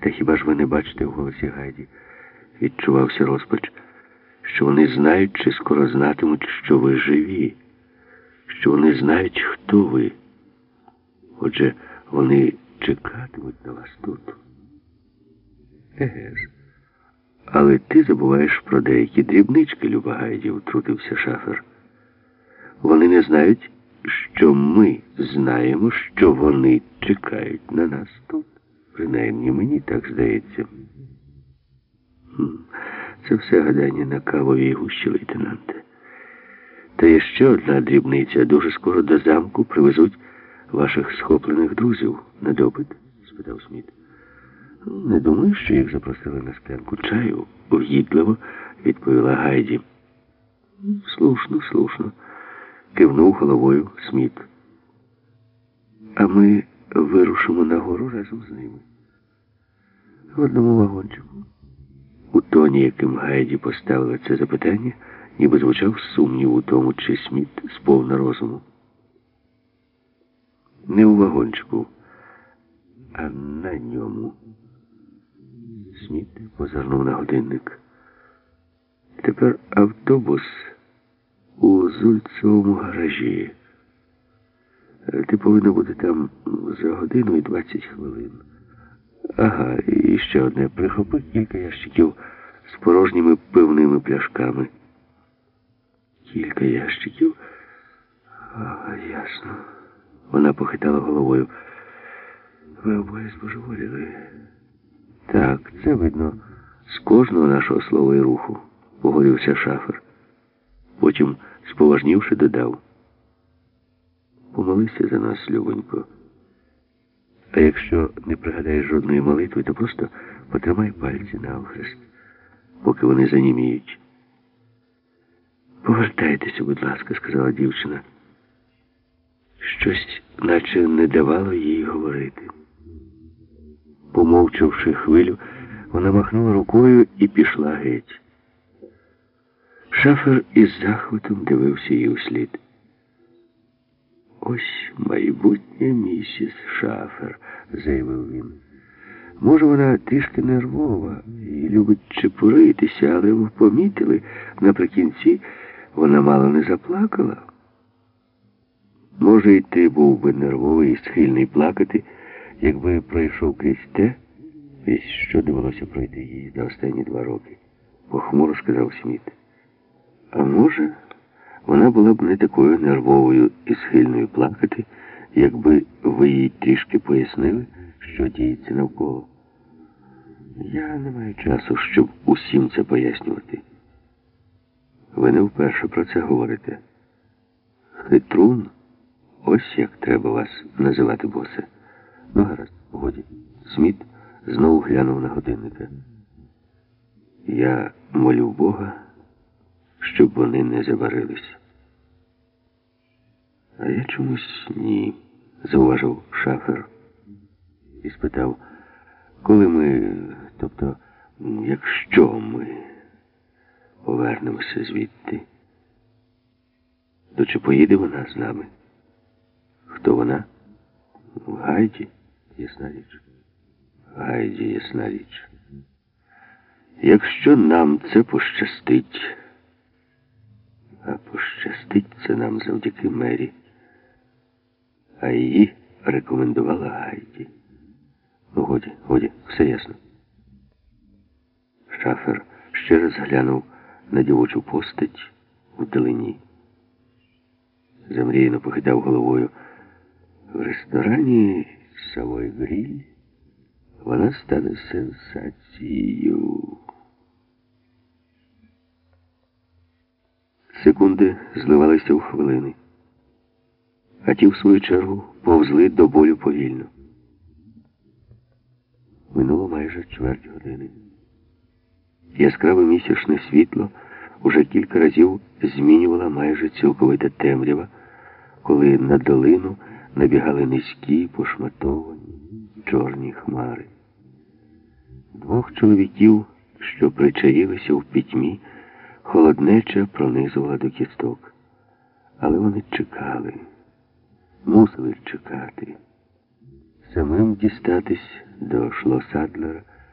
Та хіба ж ви не бачите в голосі Гайді? Відчувався розпач, що вони знають чи скоро знатимуть, що ви живі, що вони знають, хто ви. Отже, вони чекатимуть на вас тут. Еге ж. Але ти забуваєш про деякі дрібнички, Люба Гайді, втрутився шафер. Вони не знають, що ми знаємо, що вони чекають на нас тут. Принаймні мені так здається. Це все гадання на кавовій гущі, лейтенанте. Та є ще одна дрібниця. Дуже скоро до замку привезуть ваших схоплених друзів на допит? спитав Сміт. Не думаю, що їх запросили на склянку чаю, в'їдливо відповіла Гайді. Слушно, слушно, кивнув головою Сміт. А ми вирушимо нагору разом з ними. В одному вагончику. У тоні, яким Гайді поставила це запитання, ніби звучав сумнів у тому, чи Сміт сповна розуму. Не у вагончику, а на ньому. Сміт позирнув на годинник. Тепер автобус у Зульцевому гаражі. Ти повинна бути там за годину і 20 хвилин. Ага, і ще одне. Прихопи кілька ящиків з порожніми пивними пляшками. Кілька ящиків? Ага, ясно. Вона похитала головою. Ви обоє збожеволіли. Так, це видно з кожного нашого слова і руху, погодився шафер. Потім, споважнівши, додав. Помолися за нас, Любонько. А якщо не пригадаєш жодної молитви, то просто потримай пальці навхрест, поки вони заніміють. Повертайтеся, будь ласка, сказала дівчина. Щось, наче не давало їй говорити. Помовчавши хвилю, вона махнула рукою і пішла геть. Шафер із захватом дивився їй услід. Ось майбутня місіс Шафер, заявив він. Може, вона трішки нервова і любить чепуритися, але ви помітили, наприкінці вона мало не заплакала. Може, і ти був би нервовий і схильний плакати, якби пройшов крізь те, весь що довелося пройти їй за останні два роки, похмуро сказав Сміт. А може, вона була б не такою нервовою і схильною плакати, якби ви їй трішки пояснили, що діється навколо. Я не маю часу, щоб усім це пояснювати. Ви не вперше про це говорите. Хитрун, ось як треба вас називати, босе. Ну, гаразд, годі. Сміт знову глянув на годинника. Я молю Бога, щоб вони не заварились. А я чомусь ні, зауважив шафер і спитав, коли ми, тобто, якщо ми повернемося звідти, то чи поїде вона з нами? Хто вона? Гайді, ясна річ. Гайді, ясна річ. Якщо нам це пощастить, а пощастить це нам завдяки мері, а її рекомендувала Гайді. Ну, годі, годі, все ясно. Шафер ще раз глянув на дівочу постать вдалині. Замріяно похитав головою. В ресторані Савой Гріль вона стане сенсацією. Секунди зливалися у хвилини, а ті, в свою чергу, повзли до болю повільно. Минуло майже чверть години. Яскраве місячне світло уже кілька разів змінювала майже цілковита темрява, коли на долину набігали низькі, пошматовані, чорні хмари. Двох чоловіків, що причаїлися в пітьмі, холоднеча пронизувала до кісток. Але вони чекали, мусили чекати. самим дістатись до Шлос-Адлера,